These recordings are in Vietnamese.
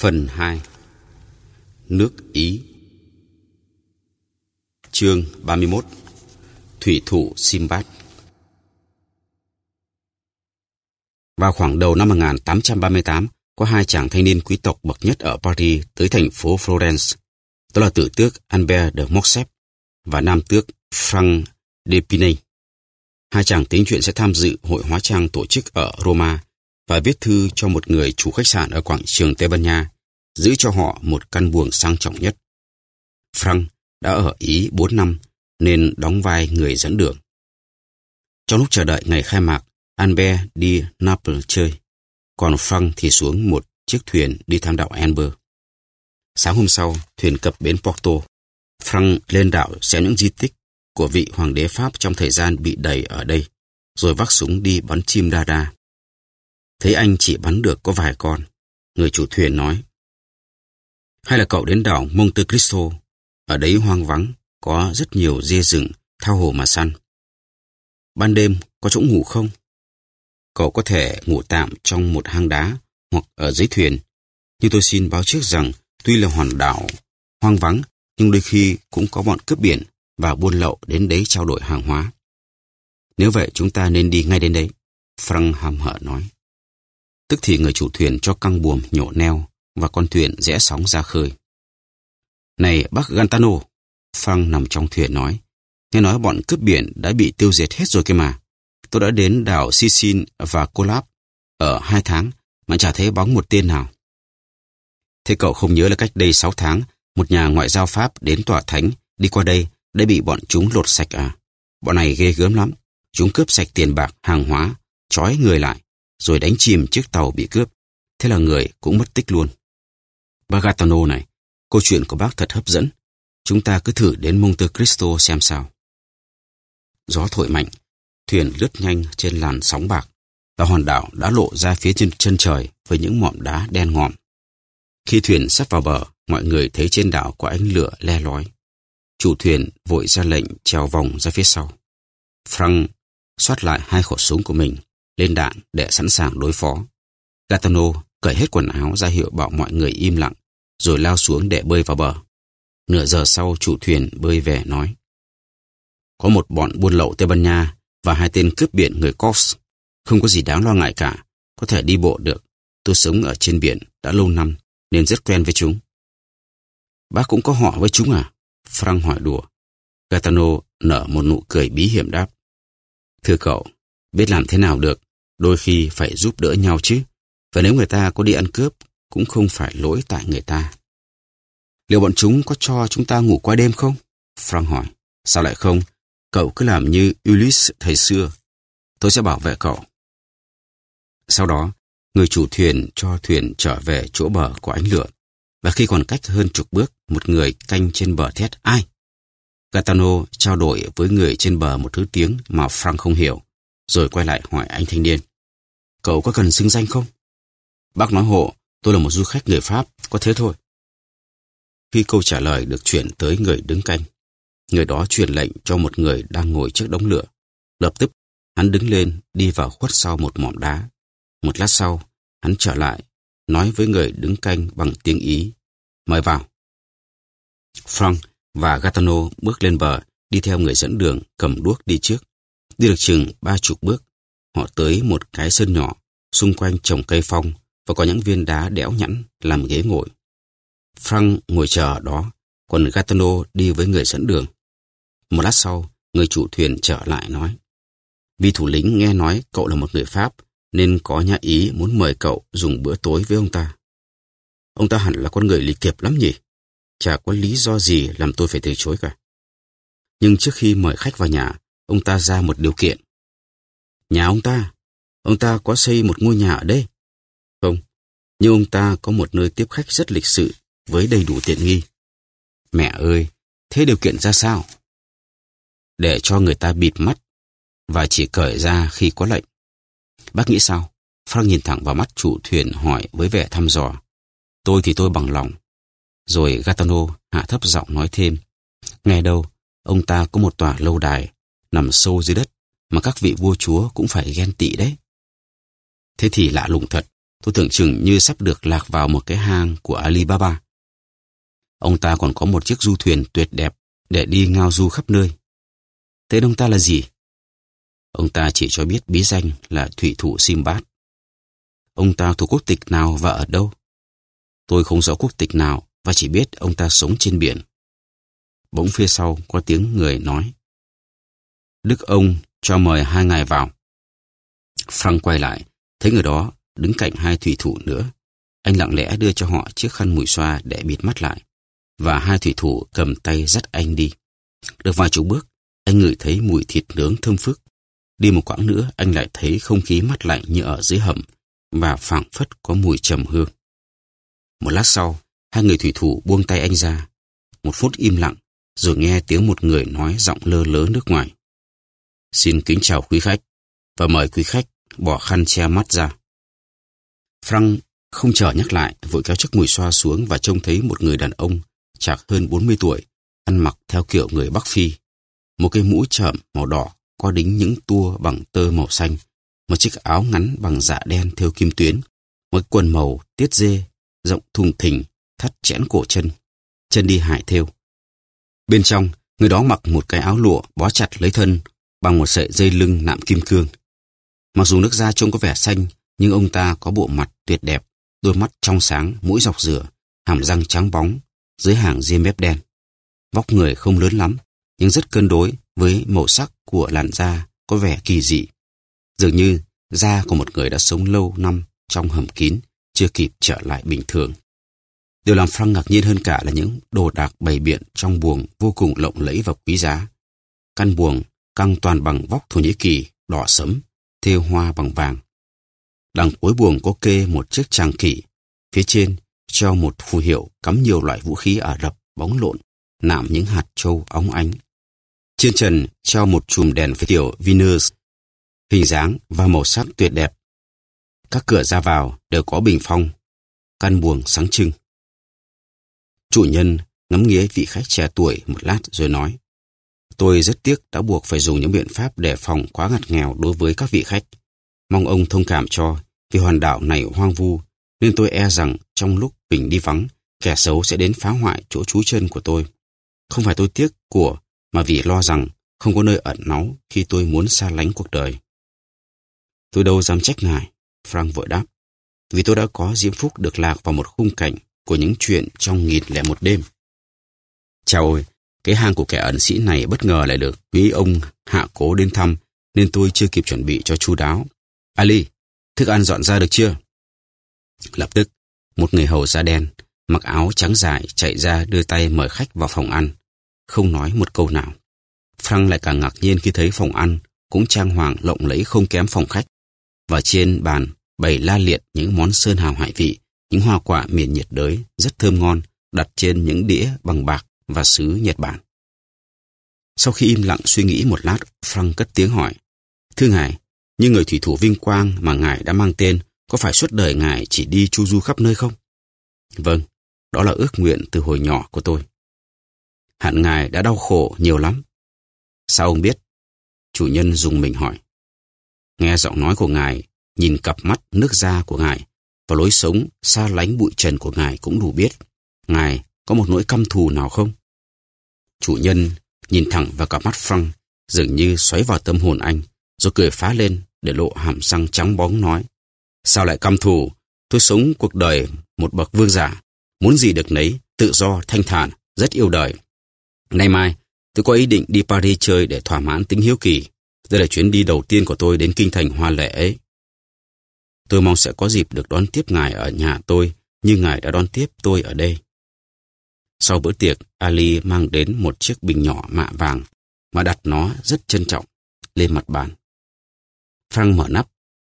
Phần 2 Nước Ý. Chương 31 Thủy thủ Simbad. Vào khoảng đầu năm 1838, có hai chàng thanh niên quý tộc bậc nhất ở Paris tới thành phố Florence. Đó là tử tước Albert de Morcerf và nam tước Frank d'Epinay. Hai chàng tính chuyện sẽ tham dự hội hóa trang tổ chức ở Roma và viết thư cho một người chủ khách sạn ở quảng trường Tây Ban Nha, giữ cho họ một căn buồng sang trọng nhất. Frank đã ở Ý 4 năm nên đóng vai người dẫn đường. Trong lúc chờ đợi ngày khai mạc, Albert đi Naples chơi, còn Frank thì xuống một chiếc thuyền đi tham đảo Amber. Sáng hôm sau, thuyền cập bến Porto. Frank lên đảo xem những di tích của vị hoàng đế Pháp trong thời gian bị đầy ở đây, rồi vác súng đi bắn chim đa đa. Thấy anh chỉ bắn được có vài con, người chủ thuyền nói. Hay là cậu đến đảo Monte Cristo, ở đấy hoang vắng, có rất nhiều dê rừng, thao hồ mà săn. Ban đêm có chỗ ngủ không? Cậu có thể ngủ tạm trong một hang đá hoặc ở dưới thuyền. Nhưng tôi xin báo trước rằng tuy là hòn đảo hoang vắng nhưng đôi khi cũng có bọn cướp biển và buôn lậu đến đấy trao đổi hàng hóa. Nếu vậy chúng ta nên đi ngay đến đấy, Frank hàm hở nói. Tức thì người chủ thuyền cho căng buồm nhổ neo và con thuyền rẽ sóng ra khơi. Này bác Gantano, Phang nằm trong thuyền nói, nghe nói bọn cướp biển đã bị tiêu diệt hết rồi kia mà. Tôi đã đến đảo Sicin và Colab ở hai tháng mà chả thấy bóng một tên nào. Thế cậu không nhớ là cách đây sáu tháng, một nhà ngoại giao Pháp đến tòa thánh, đi qua đây, đã bị bọn chúng lột sạch à? Bọn này ghê gớm lắm. Chúng cướp sạch tiền bạc, hàng hóa, trói người lại, rồi đánh chìm chiếc tàu bị cướp. Thế là người cũng mất tích luôn. Bagatano này, câu chuyện của bác thật hấp dẫn. Chúng ta cứ thử đến Monte Cristo xem sao. Gió thổi mạnh, thuyền lướt nhanh trên làn sóng bạc và hòn đảo đã lộ ra phía trên chân trời với những mỏm đá đen ngòm. Khi thuyền sắp vào bờ, mọi người thấy trên đảo có ánh lửa le lói. Chủ thuyền vội ra lệnh trèo vòng ra phía sau. Frank xoát lại hai khẩu súng của mình, lên đạn để sẵn sàng đối phó. Gatano cởi hết quần áo ra hiệu bảo mọi người im lặng, rồi lao xuống để bơi vào bờ. Nửa giờ sau chủ thuyền bơi về nói. Có một bọn buôn lậu Tây Ban Nha và hai tên cướp biển người Corps. Không có gì đáng lo ngại cả, có thể đi bộ được. Tôi sống ở trên biển đã lâu năm nên rất quen với chúng. Bác cũng có họ với chúng à? Frank hỏi đùa. Gatano nở một nụ cười bí hiểm đáp. Thưa cậu, biết làm thế nào được, đôi khi phải giúp đỡ nhau chứ. Và nếu người ta có đi ăn cướp, cũng không phải lỗi tại người ta. Liệu bọn chúng có cho chúng ta ngủ qua đêm không? Frank hỏi. Sao lại không? Cậu cứ làm như Ulysse thời xưa. Tôi sẽ bảo vệ cậu. Sau đó, người chủ thuyền cho thuyền trở về chỗ bờ của ánh lửa. Và khi còn cách hơn chục bước, một người canh trên bờ thét ai? Gatano trao đổi với người trên bờ một thứ tiếng mà Frank không hiểu, rồi quay lại hỏi anh thanh niên. Cậu có cần xưng danh không? Bác nói hộ, tôi là một du khách người Pháp, có thế thôi. Khi câu trả lời được chuyển tới người đứng canh, người đó truyền lệnh cho một người đang ngồi trước đống lửa. Lập tức, hắn đứng lên, đi vào khuất sau một mỏm đá. Một lát sau, hắn trở lại, nói với người đứng canh bằng tiếng Ý. Mời vào. Frank và Gattano bước lên bờ, đi theo người dẫn đường, cầm đuốc đi trước. Đi được chừng ba chục bước, họ tới một cái sân nhỏ, xung quanh trồng cây phong và có những viên đá đẽo nhẵn làm ghế ngồi. Frank ngồi chờ ở đó, còn gatano đi với người dẫn đường. Một lát sau, người chủ thuyền trở lại nói. Vì thủ lĩnh nghe nói cậu là một người Pháp, nên có nhà Ý muốn mời cậu dùng bữa tối với ông ta. Ông ta hẳn là con người lý kiệp lắm nhỉ? Chả có lý do gì làm tôi phải từ chối cả. Nhưng trước khi mời khách vào nhà, ông ta ra một điều kiện. Nhà ông ta, ông ta có xây một ngôi nhà ở đây. Không, nhưng ông ta có một nơi tiếp khách rất lịch sự với đầy đủ tiện nghi. Mẹ ơi, thế điều kiện ra sao? Để cho người ta bịt mắt và chỉ cởi ra khi có lệnh. Bác nghĩ sao? Frank nhìn thẳng vào mắt chủ thuyền hỏi với vẻ thăm dò. Tôi thì tôi bằng lòng. Rồi Gatano hạ thấp giọng nói thêm. Nghe đâu, ông ta có một tòa lâu đài nằm sâu dưới đất mà các vị vua chúa cũng phải ghen tị đấy. Thế thì lạ lùng thật, tôi tưởng chừng như sắp được lạc vào một cái hang của Alibaba. Ông ta còn có một chiếc du thuyền tuyệt đẹp để đi ngao du khắp nơi. Tên ông ta là gì? Ông ta chỉ cho biết bí danh là thủy thủ Simbad. Ông ta thuộc quốc tịch nào và ở đâu? Tôi không rõ quốc tịch nào và chỉ biết ông ta sống trên biển. Bỗng phía sau có tiếng người nói. Đức ông cho mời hai ngài vào. Frank quay lại, thấy người đó đứng cạnh hai thủy thủ nữa. Anh lặng lẽ đưa cho họ chiếc khăn mùi xoa để bịt mắt lại. Và hai thủy thủ cầm tay dắt anh đi. Được vài chục bước, anh ngửi thấy mùi thịt nướng thơm phức. Đi một quãng nữa, anh lại thấy không khí mát lạnh như ở dưới hầm và phảng phất có mùi trầm hương. Một lát sau, hai người thủy thủ buông tay anh ra. Một phút im lặng, rồi nghe tiếng một người nói giọng lơ lớ nước ngoài. Xin kính chào quý khách, và mời quý khách bỏ khăn che mắt ra. Frank không chờ nhắc lại, vội kéo chiếc mùi xoa xuống và trông thấy một người đàn ông chạc hơn 40 tuổi, ăn mặc theo kiểu người Bắc Phi. Một cái mũ trợm màu đỏ có đính những tua bằng tơ màu xanh, một chiếc áo ngắn bằng dạ đen theo kim tuyến, một quần màu tiết dê, rộng thùng thình, thắt chẽn cổ chân, chân đi hải thêu. Bên trong, người đó mặc một cái áo lụa bó chặt lấy thân bằng một sợi dây lưng nạm kim cương. Mặc dù nước da trông có vẻ xanh, nhưng ông ta có bộ mặt tuyệt đẹp, đôi mắt trong sáng, mũi dọc rửa, hàm răng trắng bóng, dưới hàng ria mép đen. Vóc người không lớn lắm, nhưng rất cân đối với màu sắc của làn da có vẻ kỳ dị. Dường như da của một người đã sống lâu năm trong hầm kín, chưa kịp trở lại bình thường. Điều làm Frank ngạc nhiên hơn cả là những đồ đạc bày biện trong buồng vô cùng lộng lẫy và quý giá. Căn buồng căng toàn bằng vóc Thổ Nhĩ Kỳ, đỏ sẫm, thêu hoa bằng vàng. Đằng cuối buồng có kê một chiếc tràng kỷ, phía trên treo một phù hiệu cắm nhiều loại vũ khí Ả Rập bóng lộn, nạm những hạt châu óng ánh. Trên trần treo một chùm đèn phi tiểu Venus, hình dáng và màu sắc tuyệt đẹp. Các cửa ra vào đều có bình phong, căn buồng sáng trưng. Chủ nhân ngắm nghía vị khách trẻ tuổi một lát rồi nói. Tôi rất tiếc đã buộc phải dùng những biện pháp đề phòng quá ngặt nghèo đối với các vị khách. Mong ông thông cảm cho, vì hòn đảo này hoang vu, nên tôi e rằng trong lúc bình đi vắng, kẻ xấu sẽ đến phá hoại chỗ trú chân của tôi. Không phải tôi tiếc của, mà vì lo rằng không có nơi ẩn náu khi tôi muốn xa lánh cuộc đời. Tôi đâu dám trách ngài, Frank vội đáp, vì tôi đã có diễm phúc được lạc vào một khung cảnh của những chuyện trong nghìn lẻ một đêm. Chào ơi, cái hang của kẻ ẩn sĩ này bất ngờ lại được quý ông hạ cố đến thăm, nên tôi chưa kịp chuẩn bị cho chu đáo. Ali, thức ăn dọn ra được chưa? Lập tức, một người hầu da đen, mặc áo trắng dài chạy ra đưa tay mời khách vào phòng ăn, không nói một câu nào. Frank lại càng ngạc nhiên khi thấy phòng ăn cũng trang hoàng lộng lẫy không kém phòng khách. Và trên bàn bày la liệt những món sơn hào hải vị, những hoa quả miền nhiệt đới rất thơm ngon đặt trên những đĩa bằng bạc và sứ Nhật Bản. Sau khi im lặng suy nghĩ một lát, Frank cất tiếng hỏi. Thưa ngài, như người thủy thủ vinh quang mà ngài đã mang tên, có phải suốt đời ngài chỉ đi chu du khắp nơi không? Vâng, đó là ước nguyện từ hồi nhỏ của tôi. Hạn ngài đã đau khổ nhiều lắm. Sao ông biết? Chủ nhân dùng mình hỏi. Nghe giọng nói của ngài, nhìn cặp mắt nước da của ngài và lối sống xa lánh bụi trần của ngài cũng đủ biết. Ngài có một nỗi căm thù nào không? Chủ nhân nhìn thẳng vào cặp mắt Frank, dường như xoáy vào tâm hồn anh, rồi cười phá lên để lộ hàm răng trắng bóng nói. Sao lại căm thù? Tôi sống cuộc đời một bậc vương giả, muốn gì được nấy, tự do, thanh thản, rất yêu đời. Nay mai, tôi có ý định đi Paris chơi để thỏa mãn tính hiếu kỳ. Đây là chuyến đi đầu tiên của tôi đến kinh thành hoa lệ ấy. Tôi mong sẽ có dịp được đón tiếp ngài ở nhà tôi như ngài đã đón tiếp tôi ở đây. Sau bữa tiệc, Ali mang đến một chiếc bình nhỏ mạ vàng mà đặt nó rất trân trọng lên mặt bàn. Frank mở nắp,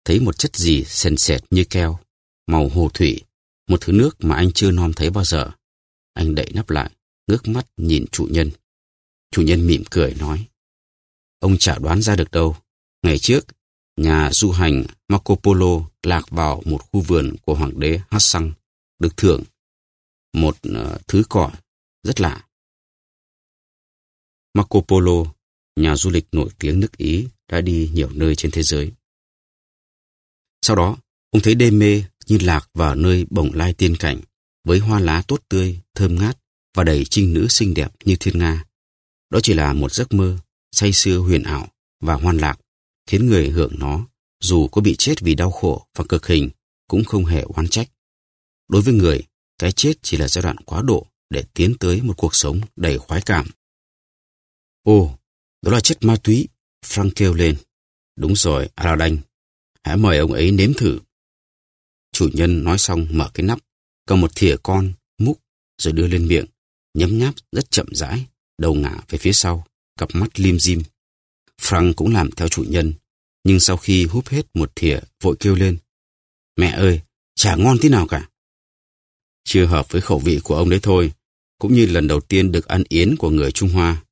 thấy một chất gì sền sệt như keo, màu hồ thủy, một thứ nước mà anh chưa nom thấy bao giờ. Anh đậy nắp lại, ngước mắt nhìn chủ nhân. Chủ nhân mỉm cười nói, ông chả đoán ra được đâu. Ngày trước, nhà du hành Marco Polo lạc vào một khu vườn của hoàng đế Hassan, được thưởng một ờ, thứ cỏ rất lạ. Marco Polo, nhà du lịch nổi tiếng nước Ý, đã đi nhiều nơi trên thế giới. Sau đó, ông thấy đê mê như lạc vào nơi bồng lai tiên cảnh, với hoa lá tốt tươi, thơm ngát và đầy trinh nữ xinh đẹp như thiên nga. Đó chỉ là một giấc mơ, say sưa huyền ảo và hoan lạc, khiến người hưởng nó, dù có bị chết vì đau khổ và cực hình, cũng không hề oán trách. Đối với người, cái chết chỉ là giai đoạn quá độ để tiến tới một cuộc sống đầy khoái cảm. Ồ, đó là chất ma túy, Frank kêu lên. Đúng rồi, Aladdin. Hãy mời ông ấy nếm thử. Chủ nhân nói xong mở cái nắp, cầm một thìa con, múc, rồi đưa lên miệng, nhấm nháp rất chậm rãi, đầu ngả về phía sau, cặp mắt lim dim. Frank cũng làm theo chủ nhân, nhưng sau khi húp hết một thìa, vội kêu lên. Mẹ ơi, chả ngon tí nào cả. Chưa hợp với khẩu vị của ông đấy thôi, cũng như lần đầu tiên được ăn yến của người Trung Hoa.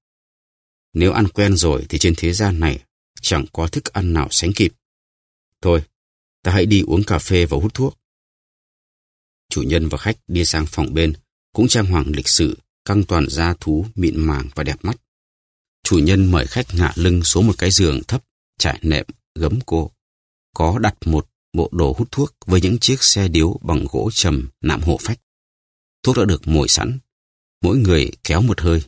Nếu ăn quen rồi thì trên thế gian này chẳng có thức ăn nào sánh kịp. Thôi, ta hãy đi uống cà phê và hút thuốc. Chủ nhân và khách đi sang phòng bên, cũng trang hoàng lịch sự, căng toàn da thú mịn màng và đẹp mắt. Chủ nhân mời khách ngả lưng xuống một cái giường thấp, trải nệm, gấm cô. Có đặt một bộ đồ hút thuốc với những chiếc xe điếu bằng gỗ trầm nạm hộ phách. Thuốc đã được mồi sẵn, mỗi người kéo một hơi.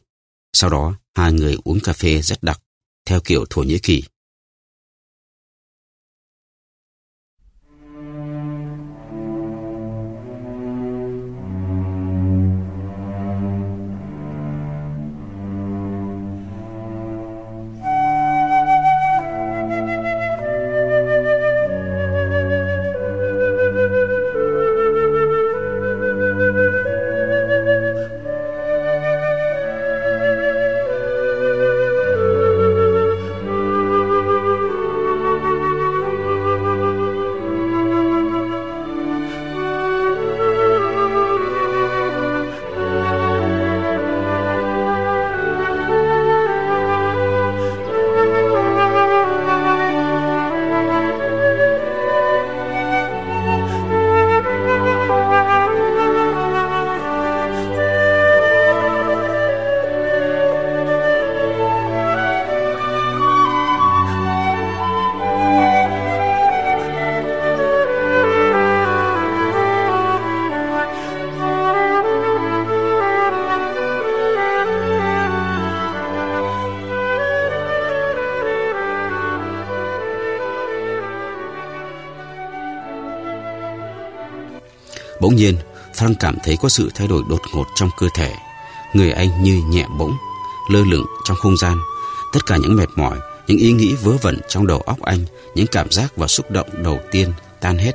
Sau đó, hai người uống cà phê rất đặc, theo kiểu Thổ Nhĩ Kỳ. Thăng cảm thấy có sự thay đổi đột ngột trong cơ thể. Người anh như nhẹ bỗng, lơ lửng trong không gian. Tất cả những mệt mỏi, những ý nghĩ vớ vẩn trong đầu óc anh, những cảm giác và xúc động đầu tiên tan hết.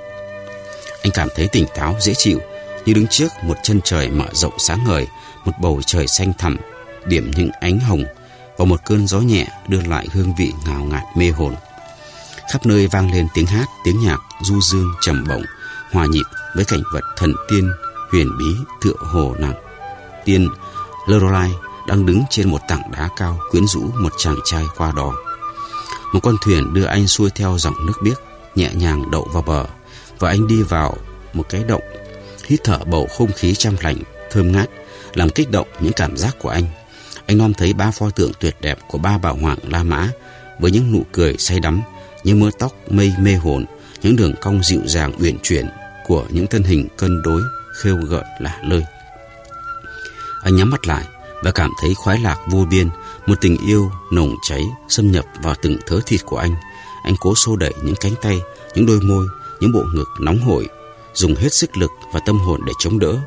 Anh cảm thấy tỉnh táo, dễ chịu, như đứng trước một chân trời mở rộng sáng ngời, một bầu trời xanh thẳm, điểm những ánh hồng và một cơn gió nhẹ đưa lại hương vị ngào ngạt mê hồn. Khắp nơi vang lên tiếng hát, tiếng nhạc du dương trầm bổng, hòa nhịp với cảnh vật thần tiên huyền bí tựa hồ nàng tiên Lorelai đang đứng trên một tảng đá cao quyến rũ một chàng trai qua đò. Một con thuyền đưa anh xuôi theo dòng nước biếc, nhẹ nhàng đậu vào bờ và anh đi vào một cái động, hít thở bầu không khí trong lành, thơm ngát, làm kích động những cảm giác của anh. Anh nom thấy ba pho tượng tuyệt đẹp của ba bảo hoàng La Mã với những nụ cười say đắm, những mưa tóc mây mê hồn, những đường cong dịu dàng uyển chuyển của những thân hình cân đối, khêu gợi lả lơi. Anh nhắm mắt lại và cảm thấy khoái lạc vô biên, một tình yêu nồng cháy xâm nhập vào từng thớ thịt của anh. Anh cố xô đẩy những cánh tay, những đôi môi, những bộ ngực nóng hổi, dùng hết sức lực và tâm hồn để chống đỡ.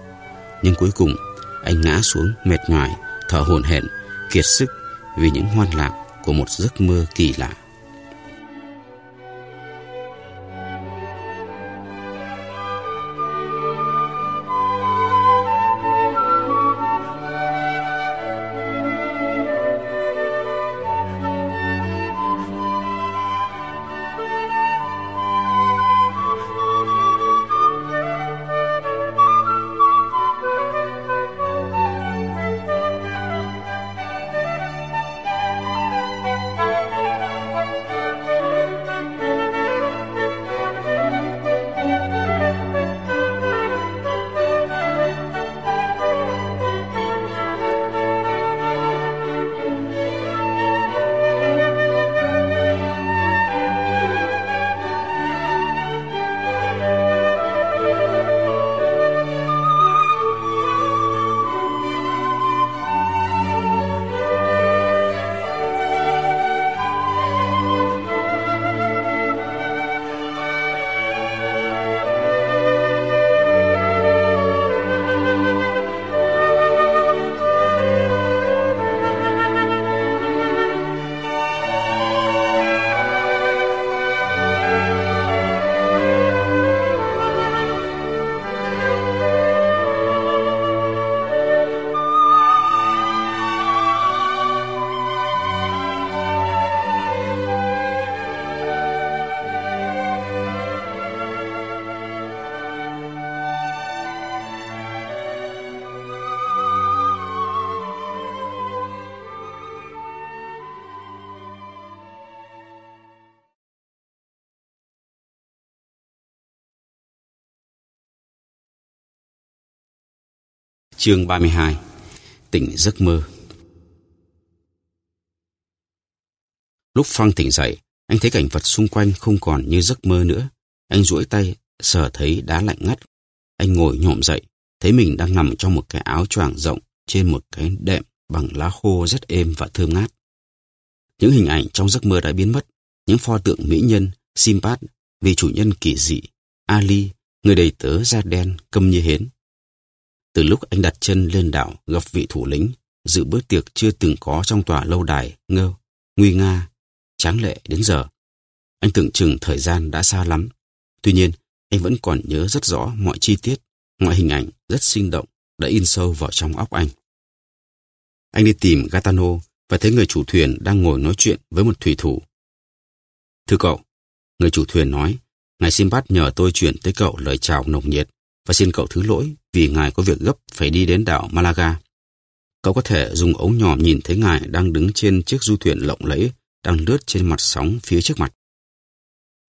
Nhưng cuối cùng, anh ngã xuống mệt nhoài, thở hổn hển, kiệt sức vì những hoan lạc của một giấc mơ kỳ lạ. Chương 32 Tỉnh giấc mơ Lúc Frank tỉnh dậy, anh thấy cảnh vật xung quanh không còn như giấc mơ nữa. Anh duỗi tay, sờ thấy đá lạnh ngắt. Anh ngồi nhộm dậy, thấy mình đang nằm trong một cái áo choàng rộng trên một cái đệm bằng lá khô rất êm và thơm ngát. Những hình ảnh trong giấc mơ đã biến mất. Những pho tượng mỹ nhân, Simbad, vị chủ nhân kỳ dị, Ali, người đầy tớ da đen, câm như hến. Từ lúc anh đặt chân lên đảo gặp vị thủ lĩnh, dự bữa tiệc chưa từng có trong tòa lâu đài, ngơ, nguy nga, tráng lệ đến giờ. Anh tưởng chừng thời gian đã xa lắm. Tuy nhiên, anh vẫn còn nhớ rất rõ mọi chi tiết, mọi hình ảnh rất sinh động đã in sâu vào trong óc anh. Anh đi tìm Gatano và thấy người chủ thuyền đang ngồi nói chuyện với một thủy thủ. Thưa cậu, người chủ thuyền nói, ngài simbad nhờ tôi chuyển tới cậu lời chào nồng nhiệt và xin cậu thứ lỗi vì ngài có việc gấp phải đi đến đảo Malaga. Cậu có thể dùng ống nhòm nhìn thấy ngài đang đứng trên chiếc du thuyền lộng lẫy đang lướt trên mặt sóng phía trước mặt.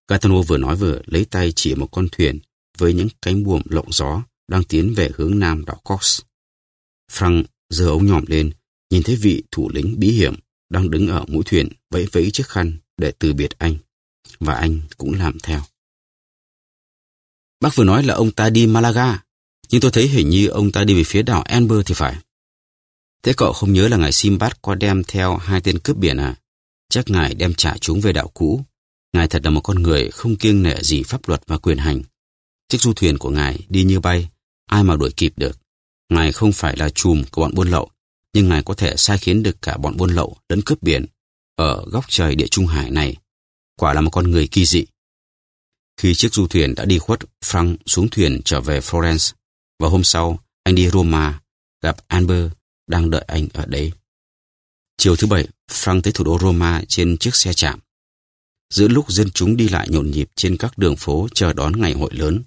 Gaetano vừa nói vừa lấy tay chỉ một con thuyền với những cánh buồm lộng gió đang tiến về hướng nam đảo Cox. Frank giơ ống nhòm lên, nhìn thấy vị thủ lĩnh bí hiểm đang đứng ở mũi thuyền vẫy vẫy chiếc khăn để từ biệt anh. Và anh cũng làm theo. Bác vừa nói là ông ta đi Malaga, nhưng tôi thấy hình như ông ta đi về phía đảo Amber thì phải. Thế cậu không nhớ là ngài Simbad có đem theo hai tên cướp biển à? Chắc ngài đem trả chúng về đảo cũ. Ngài thật là một con người không kiêng nể gì pháp luật và quyền hành. Chiếc du thuyền của ngài đi như bay, ai mà đuổi kịp được. Ngài không phải là chùm của bọn buôn lậu, nhưng ngài có thể sai khiến được cả bọn buôn lậu lẫn cướp biển ở góc trời địa trung hải này. Quả là một con người kỳ dị. Khi chiếc du thuyền đã đi khuất, Frank xuống thuyền trở về Florence. Và hôm sau, anh đi Roma, gặp Amber đang đợi anh ở đấy. Chiều thứ bảy, Frank tới thủ đô Roma trên chiếc xe chạm. Giữa lúc dân chúng đi lại nhộn nhịp trên các đường phố chờ đón ngày hội lớn.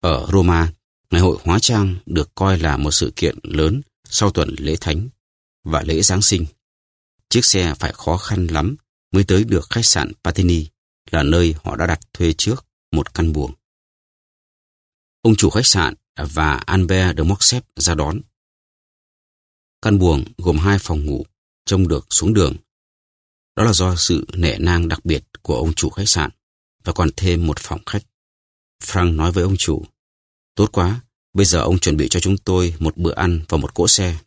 Ở Roma, ngày hội hóa trang được coi là một sự kiện lớn sau tuần lễ thánh và lễ Giáng sinh. Chiếc xe phải khó khăn lắm mới tới được khách sạn Patini, là nơi họ đã đặt thuê trước một căn buồng. Ông chủ khách sạn và Albert de Morcerf ra đón. Căn buồng gồm hai phòng ngủ, trông được xuống đường. Đó là do sự nể nang đặc biệt của ông chủ khách sạn và còn thêm một phòng khách. Frank nói với ông chủ, tốt quá, bây giờ ông chuẩn bị cho chúng tôi một bữa ăn và một cỗ xe.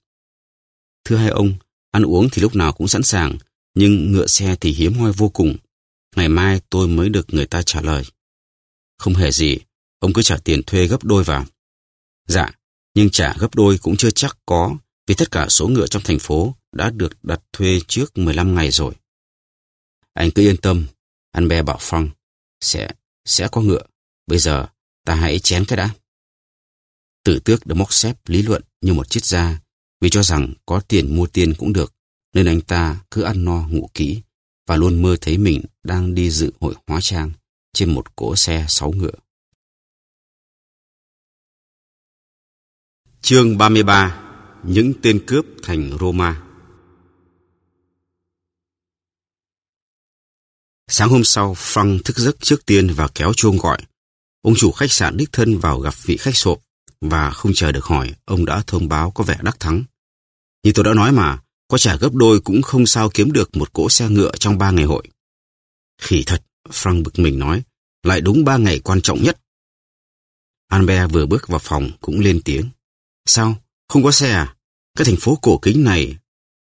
Thưa hai ông, ăn uống thì lúc nào cũng sẵn sàng, nhưng ngựa xe thì hiếm hoi vô cùng. Ngày mai tôi mới được người ta trả lời. Không hề gì, ông cứ trả tiền thuê gấp đôi vào. Dạ, nhưng trả gấp đôi cũng chưa chắc có, vì tất cả số ngựa trong thành phố đã được đặt thuê trước 15 ngày rồi. Anh cứ yên tâm, anh bè bảo Phong, sẽ, sẽ có ngựa. Bây giờ, ta hãy chén cái đã. Tử tước được móc xếp lý luận như một triết gia, vì cho rằng có tiền mua tiền cũng được, nên anh ta cứ ăn no ngủ kỹ và luôn mơ thấy mình đang đi dự hội hóa trang trên một cỗ xe sáu ngựa. Chương 33 Những tên cướp thành Roma Sáng hôm sau, Frank thức giấc trước tiên và kéo chuông gọi. Ông chủ khách sạn đích thân vào gặp vị khách sộp và không chờ được hỏi, ông đã thông báo có vẻ đắc thắng. Như tôi đã nói mà, có trả gấp đôi cũng không sao kiếm được một cỗ xe ngựa trong ba ngày hội. Khỉ thật, Frank bực mình nói, lại đúng ba ngày quan trọng nhất. Albert vừa bước vào phòng cũng lên tiếng. Sao? Không có xe à? Cái thành phố cổ kính này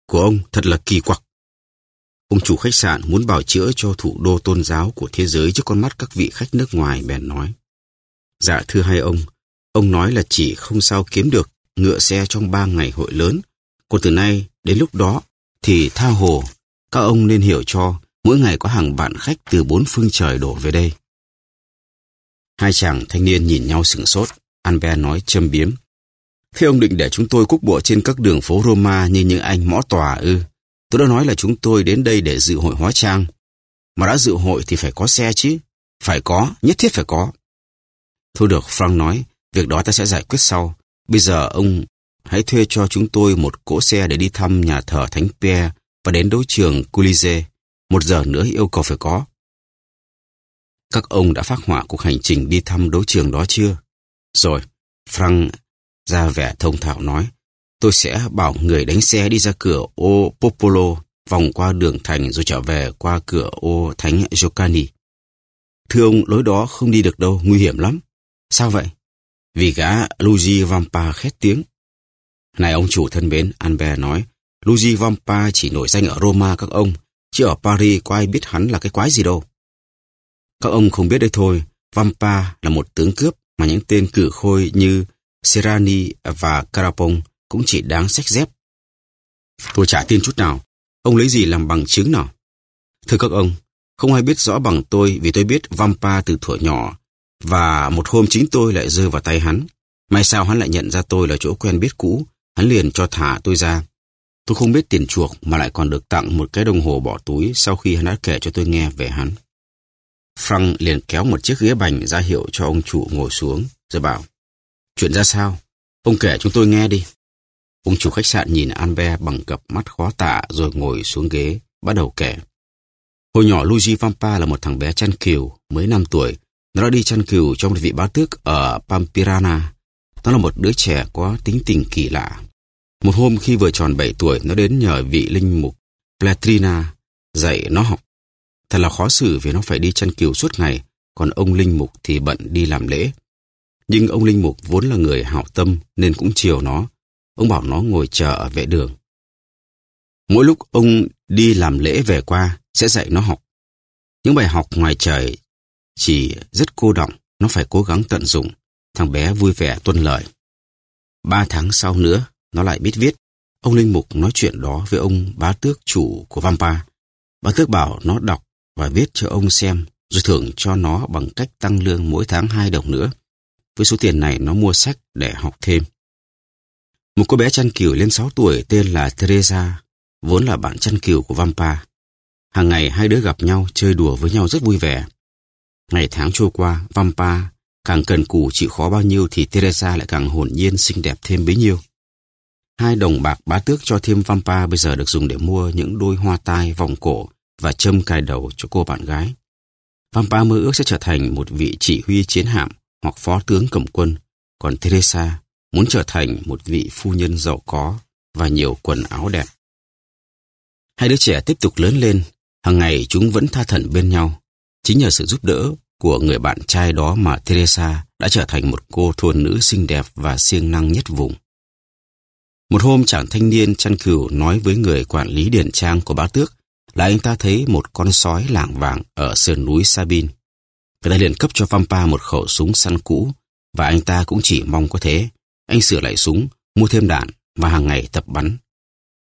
của ông thật là kỳ quặc. Ông chủ khách sạn muốn bảo chữa cho thủ đô tôn giáo của thế giới trước con mắt các vị khách nước ngoài bèn nói. Dạ thưa hai ông, ông nói là chỉ không sao kiếm được ngựa xe trong ba ngày hội lớn. Còn từ nay đến lúc đó thì tha hồ, các ông nên hiểu cho mỗi ngày có hàng vạn khách từ bốn phương trời đổ về đây. Hai chàng thanh niên nhìn nhau sửng sốt, Albert nói châm biếm. Thế ông định để chúng tôi cúc bộ trên các đường phố Roma như những anh mõ tòa ư? Tôi đã nói là chúng tôi đến đây để dự hội hóa trang. Mà đã dự hội thì phải có xe chứ. Phải có, nhất thiết phải có. Thôi được, Frank nói, việc đó ta sẽ giải quyết sau. Bây giờ ông hãy thuê cho chúng tôi một cỗ xe để đi thăm nhà thờ Thánh Pierre và đến đấu trường Colisée. Một giờ nữa yêu cầu phải có. Các ông đã phát họa cuộc hành trình đi thăm đấu trường đó chưa? Rồi, Frank ra vẻ thông thạo nói, tôi sẽ bảo người đánh xe đi ra cửa ô Popolo, vòng qua đường thành rồi trở về qua cửa ô Thánh Giocani. Thưa ông, lối đó không đi được đâu, nguy hiểm lắm. Sao vậy? Vì gã Luigi Vampa khét tiếng. Này ông chủ thân mến, Albert nói, Luigi Vampa chỉ nổi danh ở Roma các ông, chứ ở Paris có ai biết hắn là cái quái gì đâu. Các ông không biết đấy thôi, Vampa là một tướng cướp mà những tên cử khôi như Serrani và Carapong cũng chỉ đáng sách dép. Tôi chả tin chút nào. Ông lấy gì làm bằng chứng nào? Thưa các ông, không ai biết rõ bằng tôi vì tôi biết Vampa từ thuở nhỏ và một hôm chính tôi lại rơi vào tay hắn. May sao hắn lại nhận ra tôi là chỗ quen biết cũ, hắn liền cho thả tôi ra. Tôi không biết tiền chuộc mà lại còn được tặng một cái đồng hồ bỏ túi sau khi hắn đã kể cho tôi nghe về hắn. Frank liền kéo một chiếc ghế bành ra hiệu cho ông chủ ngồi xuống, rồi bảo, chuyện ra sao? Ông kể chúng tôi nghe đi. Ông chủ khách sạn nhìn Albert bằng cặp mắt khó tả rồi ngồi xuống ghế, bắt đầu kể. Hồi nhỏ Luigi Vampa là một thằng bé chăn cừu, mới 5 tuổi. Nó đã đi chăn cừu trong một vị bá tước ở Pampirana. Nó là một đứa trẻ có tính tình kỳ lạ. Một hôm khi vừa tròn 7 tuổi, nó đến nhờ vị linh mục Platrina dạy nó học. Thật là khó xử vì nó phải đi chăn cừu suốt ngày, còn ông linh mục thì bận đi làm lễ. Nhưng ông linh mục vốn là người hảo tâm nên cũng chiều nó. Ông bảo nó ngồi chờ ở vệ đường. Mỗi lúc ông đi làm lễ về qua, sẽ dạy nó học. Những bài học ngoài trời chỉ rất cô động, nó phải cố gắng tận dụng. Thằng bé vui vẻ tuân lời. Ba tháng sau nữa, nó lại biết viết. Ông Linh Mục nói chuyện đó với ông bá tước chủ của Vampa. Bá tước bảo nó đọc và viết cho ông xem, rồi thưởng cho nó bằng cách tăng lương mỗi tháng 2 đồng nữa. Với số tiền này nó mua sách để học thêm. Một cô bé chăn cừu lên 6 tuổi tên là Teresa, vốn là bạn chăn cừu của Vampa. Hàng ngày hai đứa gặp nhau chơi đùa với nhau rất vui vẻ. Ngày tháng trôi qua, Vampa càng cần cù chịu khó bao nhiêu thì Teresa lại càng hồn nhiên xinh đẹp thêm bấy nhiêu. Hai đồng bạc bá tước cho thêm Vampa bây giờ được dùng để mua những đôi hoa tai, vòng cổ và châm cài đầu cho cô bạn gái. Vampa mơ ước sẽ trở thành một vị chỉ huy chiến hạm hoặc phó tướng cầm quân, còn Teresa muốn trở thành một vị phu nhân giàu có và nhiều quần áo đẹp. Hai đứa trẻ tiếp tục lớn lên, hàng ngày chúng vẫn tha thẩn bên nhau. Chính nhờ sự giúp đỡ của người bạn trai đó mà Teresa đã trở thành một cô thôn nữ xinh đẹp và siêng năng nhất vùng. Một hôm chàng thanh niên chăn cừu nói với người quản lý điển trang của bá tước là anh ta thấy một con sói lảng vàng ở sườn núi Sabin. Người ta liền cấp cho Vampa một khẩu súng săn cũ và anh ta cũng chỉ mong có thế. Anh sửa lại súng, mua thêm đạn và hàng ngày tập bắn.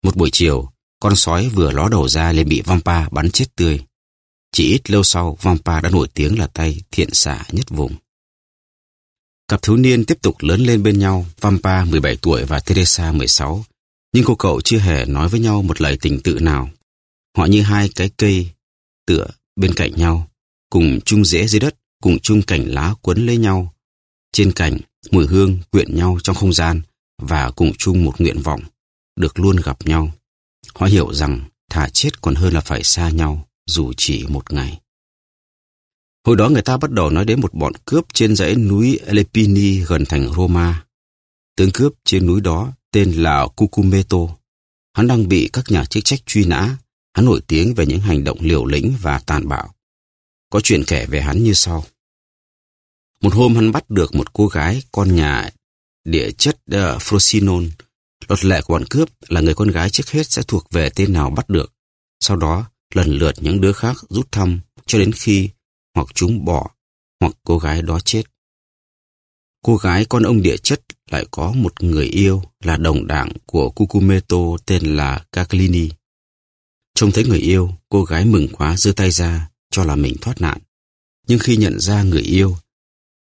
Một buổi chiều, con sói vừa ló đầu ra liền bị Vampa bắn chết tươi. Chỉ ít lâu sau, Vampa đã nổi tiếng là tay thiện xạ nhất vùng. Cặp thiếu niên tiếp tục lớn lên bên nhau, Vampa 17 tuổi và Teresa 16. Nhưng cô cậu chưa hề nói với nhau một lời tình tự nào. Họ như hai cái cây tựa bên cạnh nhau, cùng chung rễ dưới đất, cùng chung cành lá quấn lấy nhau. Trên cành, mùi hương quyện nhau trong không gian và cùng chung một nguyện vọng, được luôn gặp nhau. Họ hiểu rằng thả chết còn hơn là phải xa nhau, dù chỉ một ngày. Hồi đó người ta bắt đầu nói đến một bọn cướp trên dãy núi Elepini gần thành Roma. Tướng cướp trên núi đó tên là Cucumeto. Hắn đang bị các nhà chức trách truy nã. Hắn nổi tiếng về những hành động liều lĩnh và tàn bạo. Có chuyện kể về hắn như sau. Một hôm hắn bắt được một cô gái con nhà địa chất uh, Frosinone. Luật lệ của bọn cướp là người con gái trước hết sẽ thuộc về tên nào bắt được. Sau đó, lần lượt những đứa khác rút thăm cho đến khi hoặc chúng bỏ, hoặc cô gái đó chết. Cô gái con ông địa chất lại có một người yêu là đồng đảng của Cucumeto tên là Caklini. Trông thấy người yêu, cô gái mừng quá giơ tay ra cho là mình thoát nạn. Nhưng khi nhận ra người yêu,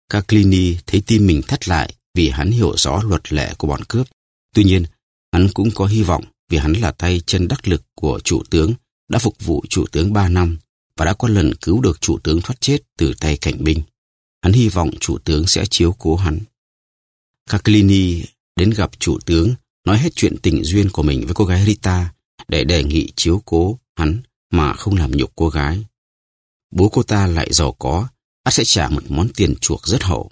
Caklini thấy tim mình thắt lại vì hắn hiểu rõ luật lệ của bọn cướp. Tuy nhiên, hắn cũng có hy vọng vì hắn là tay chân đắc lực của chủ tướng đã phục vụ chủ tướng ba năm và đã có lần cứu được chủ tướng thoát chết từ tay cảnh binh. Hắn hy vọng chủ tướng sẽ chiếu cố hắn. Kaklini đến gặp chủ tướng, nói hết chuyện tình duyên của mình với cô gái Rita để đề nghị chiếu cố hắn mà không làm nhục cô gái. Bố cô ta lại giàu có, ắt sẽ trả một món tiền chuộc rất hậu.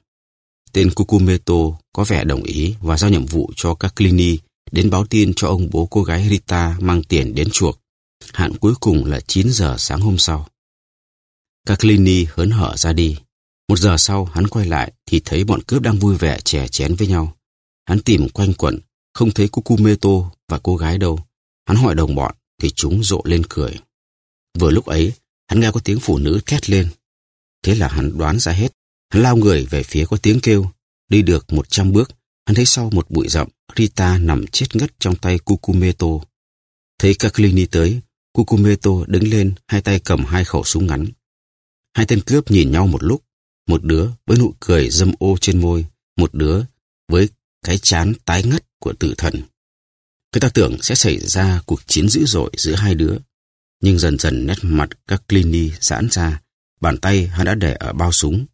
tên Kukumeto có vẻ đồng ý và giao nhiệm vụ cho Kaklini đến báo tin cho ông bố cô gái Rita mang tiền đến chuộc. Hạn cuối cùng là 9 giờ sáng hôm sau. Các hớn hở ra đi. Một giờ sau hắn quay lại thì thấy bọn cướp đang vui vẻ chè chén với nhau. Hắn tìm quanh quẩn, không thấy Cucumeto và cô gái đâu. Hắn hỏi đồng bọn thì chúng rộ lên cười. Vừa lúc ấy, hắn nghe có tiếng phụ nữ thét lên. Thế là hắn đoán ra hết. Hắn lao người về phía có tiếng kêu. Đi được một trăm bước, hắn thấy sau một bụi rậm, Rita nằm chết ngất trong tay Cucumeto. Thấy Kaklini tới, Kukumeto đứng lên, hai tay cầm hai khẩu súng ngắn. Hai tên cướp nhìn nhau một lúc, một đứa với nụ cười dâm ô trên môi, một đứa với cái chán tái ngắt của tử thần. Người ta tưởng sẽ xảy ra cuộc chiến dữ dội giữa hai đứa. Nhưng dần dần nét mặt các Clini giãn ra, bàn tay hắn đã để ở bao súng.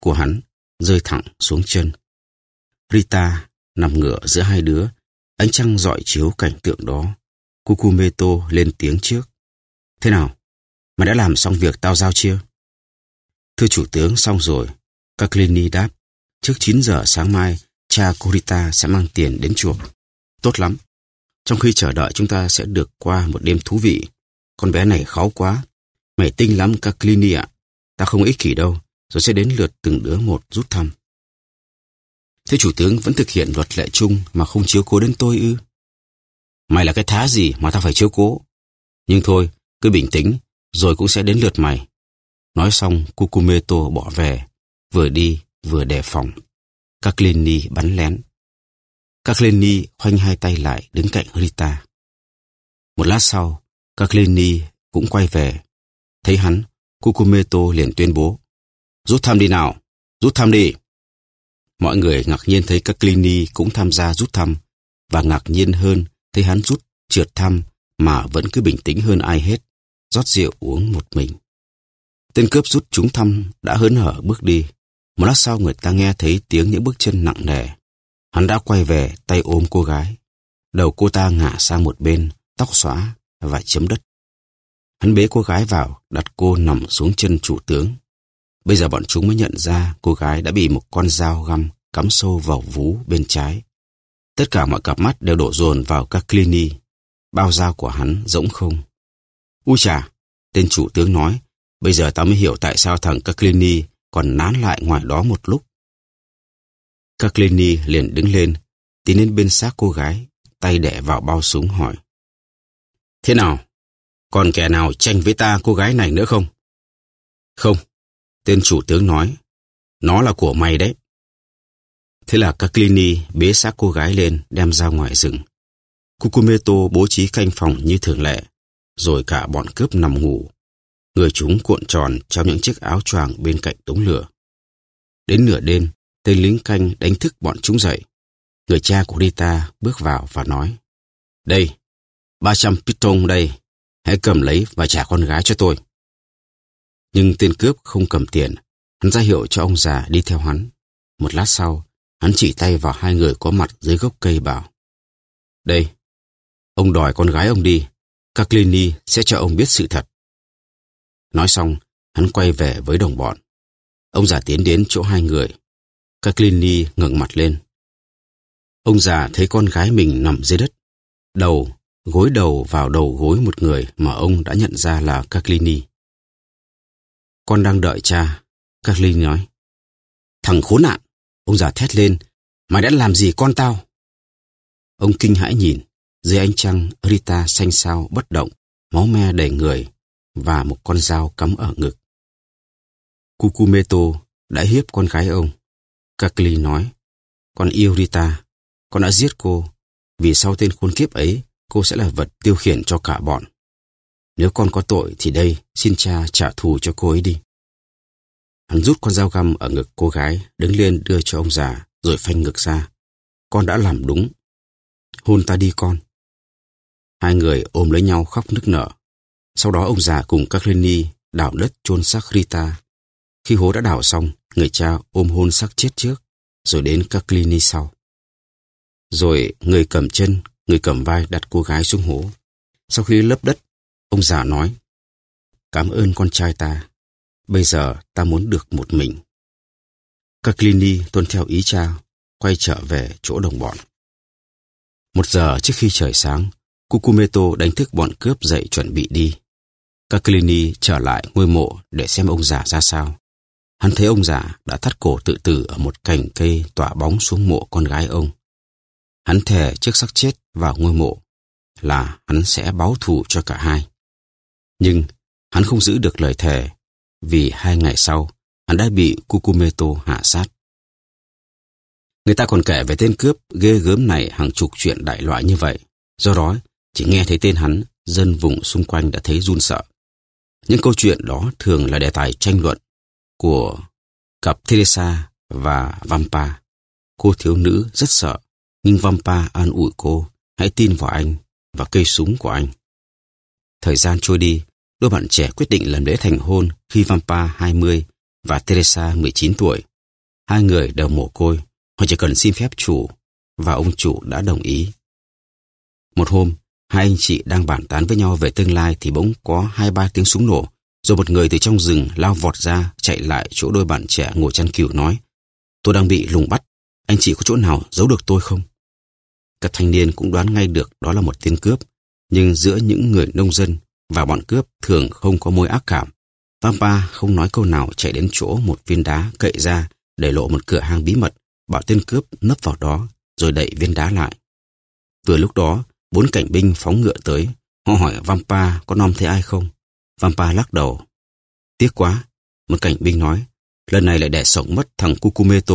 Của hắn rơi thẳng xuống chân. Rita nằm ngửa giữa hai đứa, ánh trăng dọi chiếu cảnh tượng đó. Kukumeto lên tiếng trước. Thế nào? Mày đã làm xong việc tao giao chưa? Thưa chủ tướng, xong rồi. Kaklini đáp. Trước 9 giờ sáng mai, cha Kurita sẽ mang tiền đến chuộc. Tốt lắm. Trong khi chờ đợi chúng ta sẽ được qua một đêm thú vị. Con bé này kháu quá. Mày tinh lắm Kaklini ạ. Ta không ích kỷ đâu. Rồi sẽ đến lượt từng đứa một rút thăm. Thế chủ tướng vẫn thực hiện luật lệ chung mà không chiếu cố đến tôi ư? Mày là cái thá gì mà ta phải chiếu cố? Nhưng thôi, cứ bình tĩnh, rồi cũng sẽ đến lượt mày. Nói xong, Cucumeto bỏ về, vừa đi vừa đề phòng. Kakleni bắn lén. Kakleni khoanh hai tay lại đứng cạnh Rita. Một lát sau, Kakleni cũng quay về. Thấy hắn, Cucumeto liền tuyên bố. Rút thăm đi nào, rút thăm đi. Mọi người ngạc nhiên thấy Kaklini cũng tham gia rút thăm và ngạc nhiên hơn thấy hắn rút trượt thăm mà vẫn cứ bình tĩnh hơn ai hết, rót rượu uống một mình. Tên cướp rút chúng thăm đã hớn hở bước đi. Một lát sau người ta nghe thấy tiếng những bước chân nặng nề. Hắn đã quay về tay ôm cô gái. Đầu cô ta ngả sang một bên, tóc xóa và chấm đất. Hắn bế cô gái vào, đặt cô nằm xuống chân chủ tướng. Bây giờ bọn chúng mới nhận ra cô gái đã bị một con dao găm cắm sâu vào vú bên trái. Tất cả mọi cặp mắt đều đổ dồn vào các clini. Bao dao của hắn rỗng không. Úi chà, tên chủ tướng nói, bây giờ tao mới hiểu tại sao thằng các Clini còn nán lại ngoài đó một lúc. Các Clini liền đứng lên, tiến đến bên xác cô gái, tay đẻ vào bao súng hỏi. Thế nào? Còn kẻ nào tranh với ta cô gái này nữa không? Không, tên chủ tướng nói. Nó là của mày đấy. Thế là Kaklini bế xác cô gái lên đem ra ngoài rừng. Kukumeto bố trí canh phòng như thường lệ, rồi cả bọn cướp nằm ngủ. Người chúng cuộn tròn trong những chiếc áo choàng bên cạnh đống lửa. Đến nửa đêm, tên lính canh đánh thức bọn chúng dậy. Người cha của Rita bước vào và nói, Đây, 300 piton đây, hãy cầm lấy và trả con gái cho tôi. Nhưng tên cướp không cầm tiền, hắn ra hiệu cho ông già đi theo hắn. Một lát sau, Hắn chỉ tay vào hai người có mặt dưới gốc cây bảo. Đây, ông đòi con gái ông đi. Kaklini sẽ cho ông biết sự thật. Nói xong, hắn quay về với đồng bọn. Ông già tiến đến chỗ hai người. Kaklini ngẩng mặt lên. Ông già thấy con gái mình nằm dưới đất. Đầu, gối đầu vào đầu gối một người mà ông đã nhận ra là Kaklini. Con đang đợi cha, Kaklini nói. Thằng khốn nạn! Ông già thét lên, mày đã làm gì con tao? Ông kinh hãi nhìn, dưới ánh trăng Rita xanh xao bất động, máu me đầy người và một con dao cắm ở ngực. Cucumeto đã hiếp con gái ông. Kakli nói, con yêu Rita, con đã giết cô, vì sau tên khốn kiếp ấy, cô sẽ là vật tiêu khiển cho cả bọn. Nếu con có tội thì đây, xin cha trả thù cho cô ấy đi. Hắn rút con dao găm ở ngực cô gái, đứng lên đưa cho ông già, rồi phanh ngực ra. Con đã làm đúng. Hôn ta đi con. Hai người ôm lấy nhau khóc nức nở. Sau đó ông già cùng các Lenny đào đất chôn xác Rita. Khi hố đã đào xong, người cha ôm hôn xác chết trước, rồi đến các clinic sau. Rồi người cầm chân, người cầm vai đặt cô gái xuống hố. Sau khi lấp đất, ông già nói, Cảm ơn con trai ta, Bây giờ ta muốn được một mình. Kaklini tuân theo ý cha, quay trở về chỗ đồng bọn. Một giờ trước khi trời sáng, Kukumeto đánh thức bọn cướp dậy chuẩn bị đi. Kaklini trở lại ngôi mộ để xem ông già ra sao. Hắn thấy ông già đã thắt cổ tự tử ở một cành cây tỏa bóng xuống mộ con gái ông. Hắn thề trước xác chết vào ngôi mộ là hắn sẽ báo thù cho cả hai. Nhưng hắn không giữ được lời thề vì hai ngày sau hắn đã bị Kukumeto hạ sát. Người ta còn kể về tên cướp ghê gớm này hàng chục chuyện đại loại như vậy. Do đó, chỉ nghe thấy tên hắn, dân vùng xung quanh đã thấy run sợ. Những câu chuyện đó thường là đề tài tranh luận của cặp Teresa và Vampa. Cô thiếu nữ rất sợ, nhưng Vampa an ủi cô, hãy tin vào anh và cây súng của anh. Thời gian trôi đi, đôi bạn trẻ quyết định làm lễ thành hôn khi Vampa 20 và Teresa 19 tuổi. Hai người đều mồ côi, họ chỉ cần xin phép chủ, và ông chủ đã đồng ý. Một hôm, hai anh chị đang bàn tán với nhau về tương lai thì bỗng có hai ba tiếng súng nổ, rồi một người từ trong rừng lao vọt ra, chạy lại chỗ đôi bạn trẻ ngồi chăn cừu nói, tôi đang bị lùng bắt, anh chị có chỗ nào giấu được tôi không? Các thanh niên cũng đoán ngay được đó là một tên cướp, nhưng giữa những người nông dân và bọn cướp thường không có mối ác cảm. Vampa không nói câu nào chạy đến chỗ một viên đá cậy ra để lộ một cửa hang bí mật, bảo tên cướp nấp vào đó rồi đậy viên đá lại. Vừa lúc đó, bốn cảnh binh phóng ngựa tới, họ hỏi Vampa có nom thấy ai không. Vampa lắc đầu. Tiếc quá, một cảnh binh nói, lần này lại để sống mất thằng Kukumeto,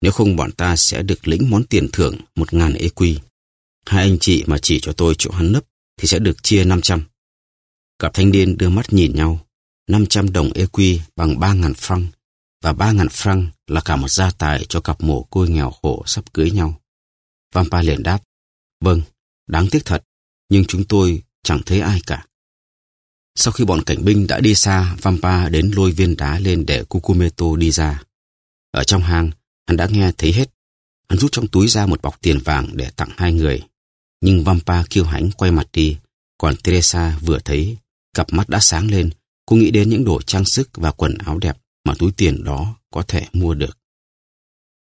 nếu không bọn ta sẽ được lĩnh món tiền thưởng một ngàn EQ. Hai anh chị mà chỉ cho tôi chỗ hắn nấp thì sẽ được chia 500. Cặp thanh niên đưa mắt nhìn nhau. 500 đồng EQ bằng 3.000 franc và 3.000 franc là cả một gia tài cho cặp mồ côi nghèo khổ sắp cưới nhau. Vampa liền đáp, vâng, đáng tiếc thật, nhưng chúng tôi chẳng thấy ai cả. Sau khi bọn cảnh binh đã đi xa, Vampa đến lôi viên đá lên để Kukumeto đi ra. Ở trong hang, hắn đã nghe thấy hết. Hắn rút trong túi ra một bọc tiền vàng để tặng hai người. Nhưng Vampa kiêu hãnh quay mặt đi, còn Teresa vừa thấy, cặp mắt đã sáng lên, cô nghĩ đến những đồ trang sức và quần áo đẹp mà túi tiền đó có thể mua được.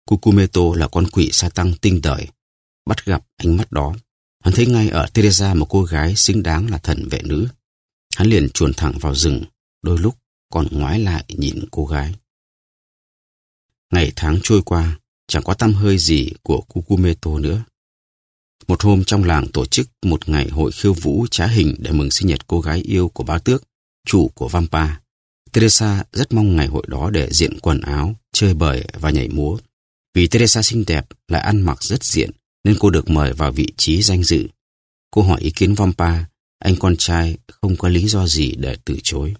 Kukumeto là con quỷ sa tăng tinh đời. Bắt gặp ánh mắt đó, hắn thấy ngay ở Teresa một cô gái xứng đáng là thần vệ nữ. Hắn liền chuồn thẳng vào rừng, đôi lúc còn ngoái lại nhìn cô gái. Ngày tháng trôi qua, chẳng có tăm hơi gì của Kukumeto nữa. Một hôm trong làng tổ chức một ngày hội khiêu vũ trá hình để mừng sinh nhật cô gái yêu của bá tước, chủ của Vampa. Teresa rất mong ngày hội đó để diện quần áo, chơi bời và nhảy múa. Vì Teresa xinh đẹp lại ăn mặc rất diện nên cô được mời vào vị trí danh dự. Cô hỏi ý kiến Vampa, anh con trai không có lý do gì để từ chối.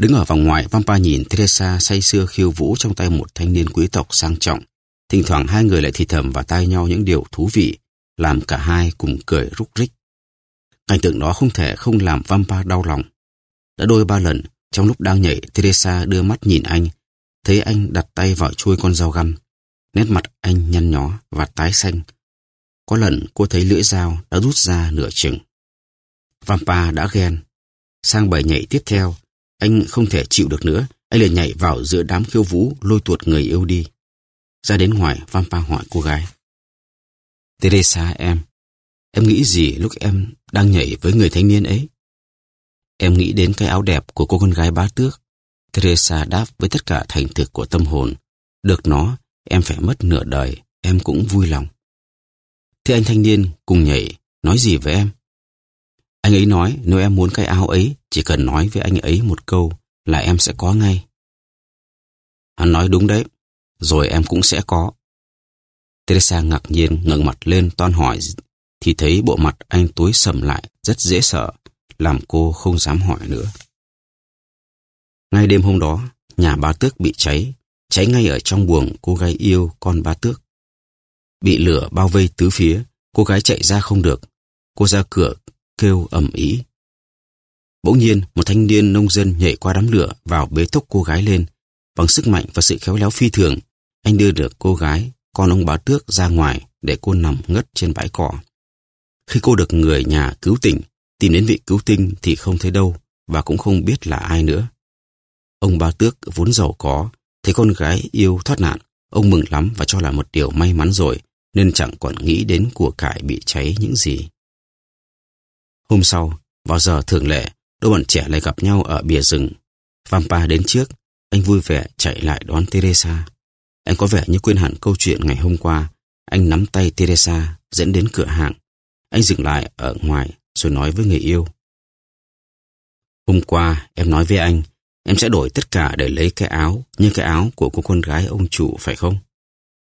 Đứng ở vòng ngoài, Vampa nhìn Teresa say sưa khiêu vũ trong tay một thanh niên quý tộc sang trọng. Thỉnh thoảng hai người lại thì thầm vào tai nhau những điều thú vị, làm cả hai cùng cười rúc rích. Cảnh tượng đó không thể không làm Vampa đau lòng. Đã đôi ba lần, trong lúc đang nhảy, Teresa đưa mắt nhìn anh, thấy anh đặt tay vào chuôi con dao găm. Nét mặt anh nhăn nhó và tái xanh. Có lần cô thấy lưỡi dao đã rút ra nửa chừng. Vampa đã ghen. Sang bài nhảy tiếp theo, anh không thể chịu được nữa, anh liền nhảy vào giữa đám khiêu vũ lôi tuột người yêu đi. Ra đến ngoài, Vampa hỏi cô gái. Teresa em, em nghĩ gì lúc em đang nhảy với người thanh niên ấy? Em nghĩ đến cái áo đẹp của cô con gái bá tước. Teresa đáp với tất cả thành thực của tâm hồn. Được nó, em phải mất nửa đời, em cũng vui lòng. Thế anh thanh niên cùng nhảy, nói gì với em? Anh ấy nói nếu em muốn cái áo ấy, chỉ cần nói với anh ấy một câu là em sẽ có ngay. Hắn nói đúng đấy, rồi em cũng sẽ có. Teresa ngạc nhiên ngẩng mặt lên toan hỏi thì thấy bộ mặt anh tối sầm lại rất dễ sợ, làm cô không dám hỏi nữa. Ngay đêm hôm đó, nhà ba tước bị cháy, cháy ngay ở trong buồng cô gái yêu con ba tước. Bị lửa bao vây tứ phía, cô gái chạy ra không được. Cô ra cửa kêu ầm ĩ. Bỗng nhiên, một thanh niên nông dân nhảy qua đám lửa vào bế thúc cô gái lên. Bằng sức mạnh và sự khéo léo phi thường, anh đưa được cô gái, con ông bá tước ra ngoài để cô nằm ngất trên bãi cỏ. Khi cô được người nhà cứu tỉnh, tìm đến vị cứu tinh thì không thấy đâu và cũng không biết là ai nữa. Ông bá tước vốn giàu có, Thấy con gái yêu thoát nạn, ông mừng lắm và cho là một điều may mắn rồi, nên chẳng còn nghĩ đến của cải bị cháy những gì. Hôm sau, vào giờ thường lệ, đôi bọn trẻ lại gặp nhau ở bìa rừng. Vampa đến trước, anh vui vẻ chạy lại đón Teresa. Anh có vẻ như quên hẳn câu chuyện ngày hôm qua. Anh nắm tay Teresa dẫn đến cửa hàng. Anh dừng lại ở ngoài rồi nói với người yêu. Hôm qua em nói với anh, em sẽ đổi tất cả để lấy cái áo như cái áo của cô con gái ông chủ phải không?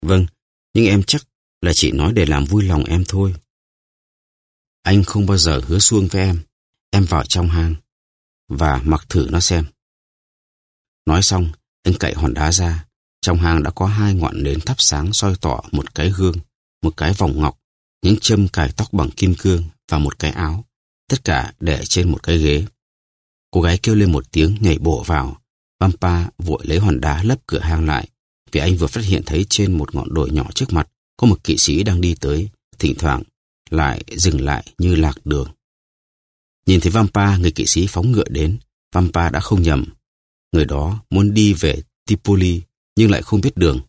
Vâng, nhưng em chắc là chỉ nói để làm vui lòng em thôi. Anh không bao giờ hứa xuông với em. Em vào trong hang và mặc thử nó xem. Nói xong, anh cậy hòn đá ra. Trong hang đã có hai ngọn nến thắp sáng soi tỏ một cái gương, một cái vòng ngọc, những châm cài tóc bằng kim cương và một cái áo. Tất cả để trên một cái ghế. Cô gái kêu lên một tiếng nhảy bộ vào. Pampa vội lấy hòn đá lấp cửa hang lại vì anh vừa phát hiện thấy trên một ngọn đồi nhỏ trước mặt có một kỵ sĩ đang đi tới, thỉnh thoảng lại dừng lại như lạc đường. Nhìn thấy Vampa, người kỵ sĩ phóng ngựa đến, Vampa đã không nhầm. Người đó muốn đi về Tipoli nhưng lại không biết đường.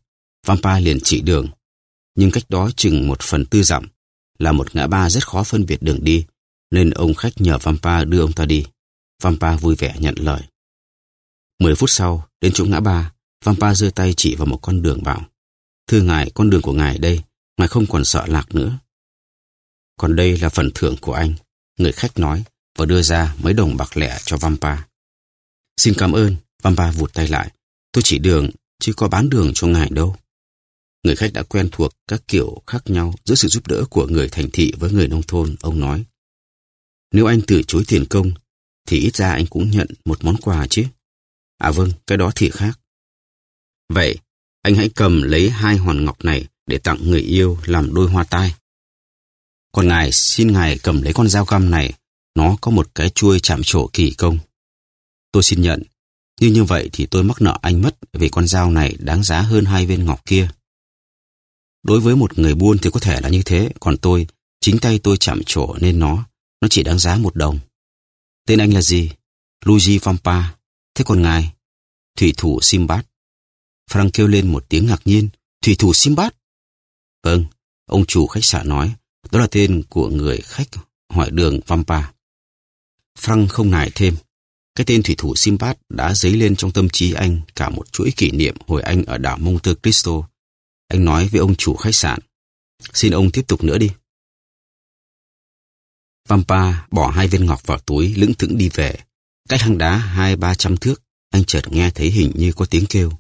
Vampa liền chỉ đường. Nhưng cách đó chừng một phần tư dặm là một ngã ba rất khó phân biệt đường đi, nên ông khách nhờ Vampa đưa ông ta đi. Vampa vui vẻ nhận lời. Mười phút sau, đến chỗ ngã ba, Vampa giơ tay chỉ vào một con đường bảo. Thưa ngài, con đường của ngài đây, ngài không còn sợ lạc nữa. Còn đây là phần thưởng của anh, người khách nói và đưa ra mấy đồng bạc lẻ cho Vampa. Xin cảm ơn, Vampa vụt tay lại. Tôi chỉ đường, chứ có bán đường cho ngài đâu. Người khách đã quen thuộc các kiểu khác nhau giữa sự giúp đỡ của người thành thị với người nông thôn, ông nói. Nếu anh từ chối tiền công, thì ít ra anh cũng nhận một món quà chứ. À vâng, cái đó thì khác. Vậy, anh hãy cầm lấy hai hòn ngọc này để tặng người yêu làm đôi hoa tai. Còn ngài, xin ngài cầm lấy con dao găm này, nó có một cái chuôi chạm trổ kỳ công. Tôi xin nhận, như như vậy thì tôi mắc nợ anh mất vì con dao này đáng giá hơn hai viên ngọc kia. Đối với một người buôn thì có thể là như thế, còn tôi, chính tay tôi chạm trổ nên nó, nó chỉ đáng giá một đồng. Tên anh là gì? Luigi Vampa. Thế còn ngài? Thủy thủ Simbad Frank kêu lên một tiếng ngạc nhiên. Thủy thủ Simbad Vâng, ông chủ khách sạn nói. Đó là tên của người khách hỏi đường Vampa. Frank không nài thêm. Cái tên thủy thủ Simbad đã dấy lên trong tâm trí anh cả một chuỗi kỷ niệm hồi anh ở đảo Monte Cristo. Anh nói với ông chủ khách sạn. Xin ông tiếp tục nữa đi. Vampa bỏ hai viên ngọc vào túi lững thững đi về. Cách hang đá hai ba trăm thước, anh chợt nghe thấy hình như có tiếng kêu.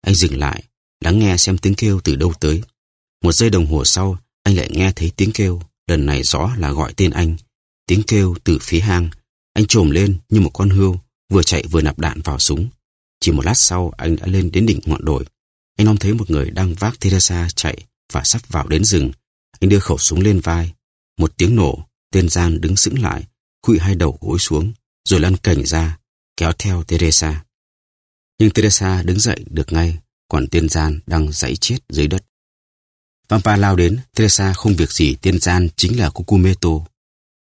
Anh dừng lại, lắng nghe xem tiếng kêu từ đâu tới. Một giây đồng hồ sau, anh lại nghe thấy tiếng kêu, lần này rõ là gọi tên anh. Tiếng kêu từ phía hang, anh trồm lên như một con hươu, vừa chạy vừa nạp đạn vào súng. Chỉ một lát sau, anh đã lên đến đỉnh ngọn đồi. Anh nóm thấy một người đang vác Teresa chạy và sắp vào đến rừng. Anh đưa khẩu súng lên vai. Một tiếng nổ, tên gian đứng sững lại, khuỵu hai đầu gối xuống, rồi lăn cảnh ra, kéo theo Teresa. Nhưng Teresa đứng dậy được ngay, còn tiên gian đang dãy chết dưới đất. Vampa lao đến, Teresa không việc gì tiên gian chính là Cucumeto.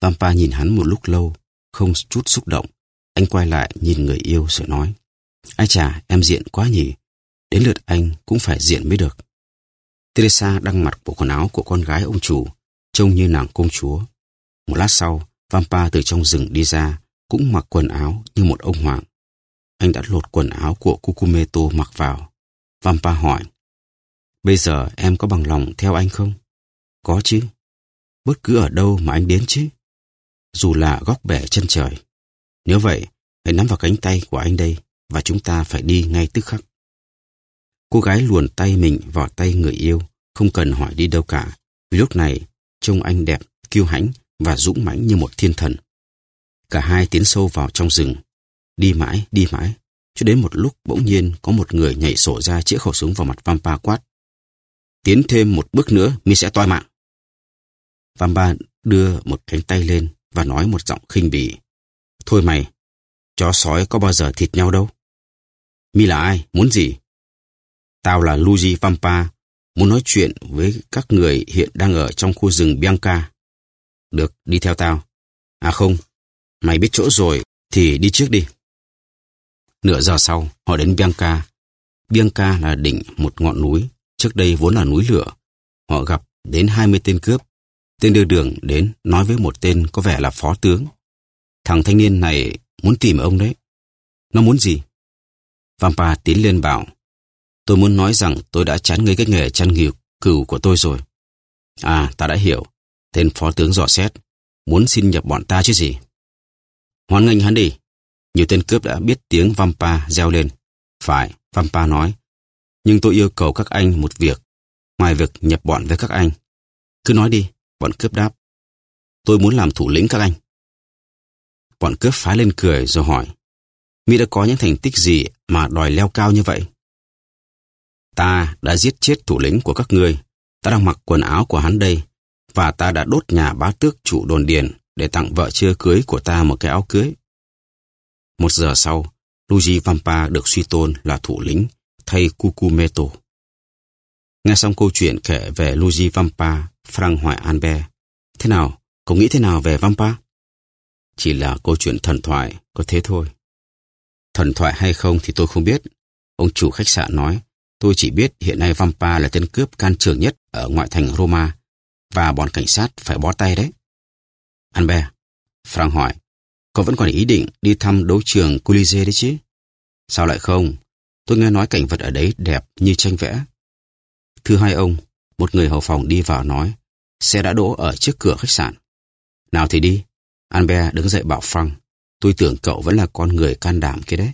Vampa nhìn hắn một lúc lâu, không chút xúc động. Anh quay lại nhìn người yêu rồi nói. Ai chà, em diện quá nhỉ. Đến lượt anh cũng phải diện mới được. Teresa đang mặc bộ quần áo của con gái ông chủ, trông như nàng công chúa. Một lát sau, Vampa từ trong rừng đi ra, cũng mặc quần áo như một ông hoàng. Anh đã lột quần áo của Cucumeto mặc vào. Vampa hỏi, Bây giờ em có bằng lòng theo anh không? Có chứ. Bất cứ ở đâu mà anh đến chứ. Dù là góc bể chân trời. Nếu vậy, hãy nắm vào cánh tay của anh đây và chúng ta phải đi ngay tức khắc. Cô gái luồn tay mình vào tay người yêu, không cần hỏi đi đâu cả. Vì lúc này, trông anh đẹp, kiêu hãnh và dũng mãnh như một thiên thần. Cả hai tiến sâu vào trong rừng. Đi mãi, đi mãi, cho đến một lúc bỗng nhiên có một người nhảy sổ ra chĩa khẩu súng vào mặt Vampa quát. Tiến thêm một bước nữa, mi sẽ toi mạng. vampa đưa một cánh tay lên và nói một giọng khinh bỉ. Thôi mày, chó sói có bao giờ thịt nhau đâu. Mi là ai, muốn gì? Tao là Luigi Vampa, muốn nói chuyện với các người hiện đang ở trong khu rừng Bianca. Được, đi theo tao. À không, mày biết chỗ rồi thì đi trước đi. Nửa giờ sau, họ đến Bianca. Bianca là đỉnh một ngọn núi, trước đây vốn là núi lửa. Họ gặp đến 20 tên cướp. Tên đưa đường đến nói với một tên có vẻ là phó tướng. Thằng thanh niên này muốn tìm ông đấy. Nó muốn gì? Vampa tiến lên bảo. Tôi muốn nói rằng tôi đã chán ngấy cái nghề chăn nghỉu cừu của tôi rồi. À, ta đã hiểu. Tên phó tướng dò xét. Muốn xin nhập bọn ta chứ gì. Hoan nghênh hắn đi. Nhiều tên cướp đã biết tiếng Vampa reo lên. Phải, Vampa nói. Nhưng tôi yêu cầu các anh một việc. Ngoài việc nhập bọn với các anh. Cứ nói đi, bọn cướp đáp. Tôi muốn làm thủ lĩnh các anh. Bọn cướp phá lên cười rồi hỏi. Mỹ đã có những thành tích gì mà đòi leo cao như vậy? Ta đã giết chết thủ lĩnh của các ngươi. Ta đang mặc quần áo của hắn đây. Và ta đã đốt nhà bá tước chủ đồn điền để tặng vợ chưa cưới của ta một cái áo cưới. Một giờ sau, Luigi Vampa được suy tôn là thủ lĩnh thay Cucumeto. Nghe xong câu chuyện kể về Luigi Vampa, Frank hỏi Albert. Thế nào? Cậu nghĩ thế nào về Vampa? Chỉ là câu chuyện thần thoại, có thế thôi. Thần thoại hay không thì tôi không biết. Ông chủ khách sạn nói, tôi chỉ biết hiện nay Vampa là tên cướp can trường nhất ở ngoại thành Roma và bọn cảnh sát phải bó tay đấy. Albert, Frank hỏi, cậu vẫn còn ý định đi thăm đấu trường Colisée đấy chứ? Sao lại không? Tôi nghe nói cảnh vật ở đấy đẹp như tranh vẽ. Thưa hai ông, một người hầu phòng đi vào nói, xe đã đỗ ở trước cửa khách sạn. Nào thì đi. Albert đứng dậy bảo Frank, tôi tưởng cậu vẫn là con người can đảm kia đấy.